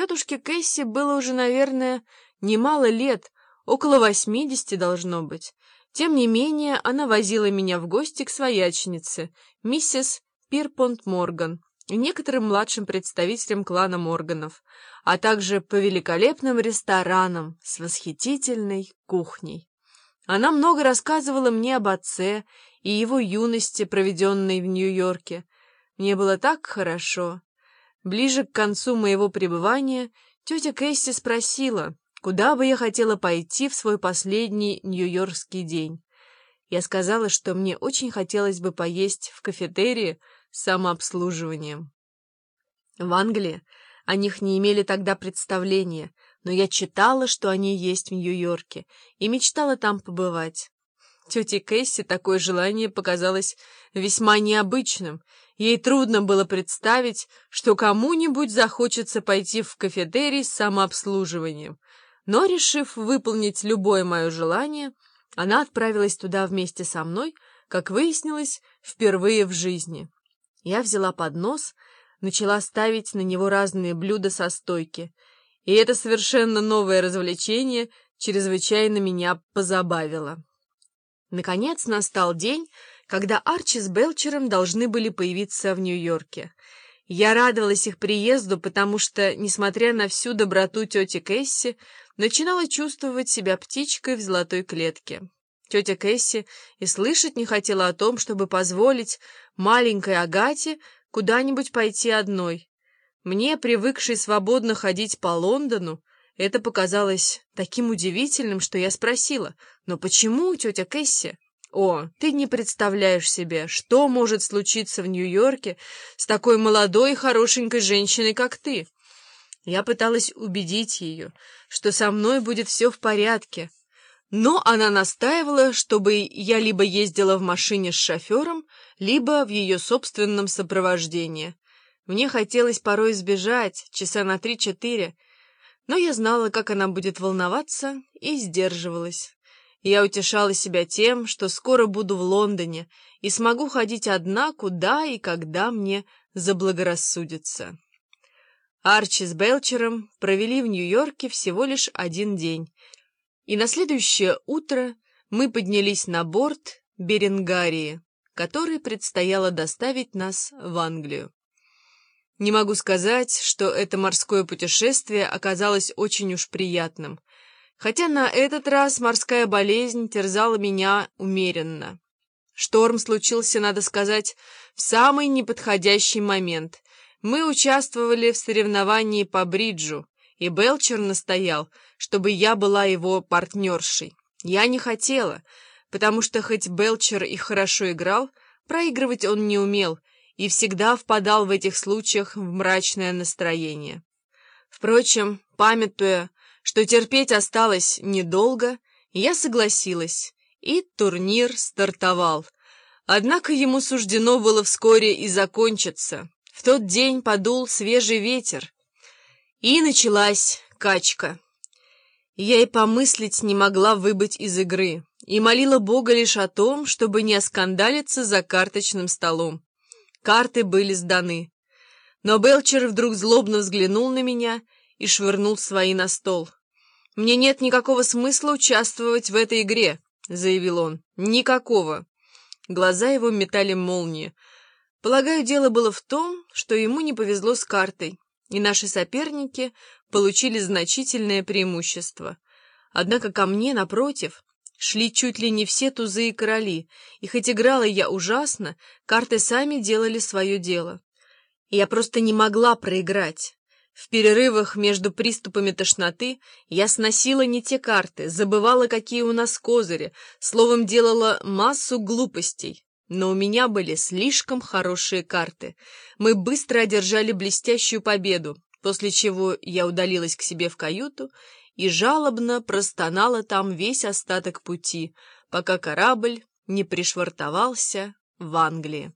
Тетушке Кэсси было уже, наверное, немало лет, около восьмидесяти должно быть. Тем не менее, она возила меня в гости к свояченице, миссис Пирпонт Морган, и некоторым младшим представителям клана Морганов, а также по великолепным ресторанам с восхитительной кухней. Она много рассказывала мне об отце и его юности, проведенной в Нью-Йорке. Мне было так хорошо. Ближе к концу моего пребывания тетя Кэсси спросила, куда бы я хотела пойти в свой последний нью-йоркский день. Я сказала, что мне очень хотелось бы поесть в кафетерии с самообслуживанием. В Англии о них не имели тогда представления, но я читала, что они есть в Нью-Йорке, и мечтала там побывать. Тете Кэсси такое желание показалось весьма необычным, Ей трудно было представить, что кому-нибудь захочется пойти в кафетерий с самообслуживанием. Но, решив выполнить любое мое желание, она отправилась туда вместе со мной, как выяснилось, впервые в жизни. Я взяла поднос, начала ставить на него разные блюда со стойки, и это совершенно новое развлечение чрезвычайно меня позабавило. Наконец настал день, когда Арчи с Белчером должны были появиться в Нью-Йорке. Я радовалась их приезду, потому что, несмотря на всю доброту тети Кэсси, начинала чувствовать себя птичкой в золотой клетке. Тетя Кэсси и слышать не хотела о том, чтобы позволить маленькой Агате куда-нибудь пойти одной. Мне, привыкшей свободно ходить по Лондону, это показалось таким удивительным, что я спросила, «Но почему, тетя Кэсси?» О, ты не представляешь себе, что может случиться в Нью-Йорке с такой молодой и хорошенькой женщиной, как ты. Я пыталась убедить ее, что со мной будет все в порядке, но она настаивала, чтобы я либо ездила в машине с шофером, либо в ее собственном сопровождении. Мне хотелось порой сбежать, часа на три-четыре, но я знала, как она будет волноваться, и сдерживалась. Я утешала себя тем, что скоро буду в Лондоне и смогу ходить одна, куда и когда мне заблагорассудится. Арчи с Белчером провели в Нью-Йорке всего лишь один день, и на следующее утро мы поднялись на борт Беренгарии, который предстояло доставить нас в Англию. Не могу сказать, что это морское путешествие оказалось очень уж приятным — хотя на этот раз морская болезнь терзала меня умеренно. Шторм случился, надо сказать, в самый неподходящий момент. Мы участвовали в соревновании по бриджу, и Белчер настоял, чтобы я была его партнершей. Я не хотела, потому что хоть Белчер и хорошо играл, проигрывать он не умел и всегда впадал в этих случаях в мрачное настроение. Впрочем, памятуя что терпеть осталось недолго, я согласилась, и турнир стартовал. Однако ему суждено было вскоре и закончиться. В тот день подул свежий ветер, и началась качка. Я и помыслить не могла выбыть из игры, и молила Бога лишь о том, чтобы не оскандалиться за карточным столом. Карты были сданы. Но Белчер вдруг злобно взглянул на меня и швырнул свои на стол. «Мне нет никакого смысла участвовать в этой игре», — заявил он. «Никакого». Глаза его метали молнии. Полагаю, дело было в том, что ему не повезло с картой, и наши соперники получили значительное преимущество. Однако ко мне, напротив, шли чуть ли не все тузы и короли, и хоть играла я ужасно, карты сами делали свое дело. я просто не могла проиграть. В перерывах между приступами тошноты я сносила не те карты, забывала, какие у нас козыри, словом, делала массу глупостей. Но у меня были слишком хорошие карты. Мы быстро одержали блестящую победу, после чего я удалилась к себе в каюту и жалобно простонала там весь остаток пути, пока корабль не пришвартовался в Англии.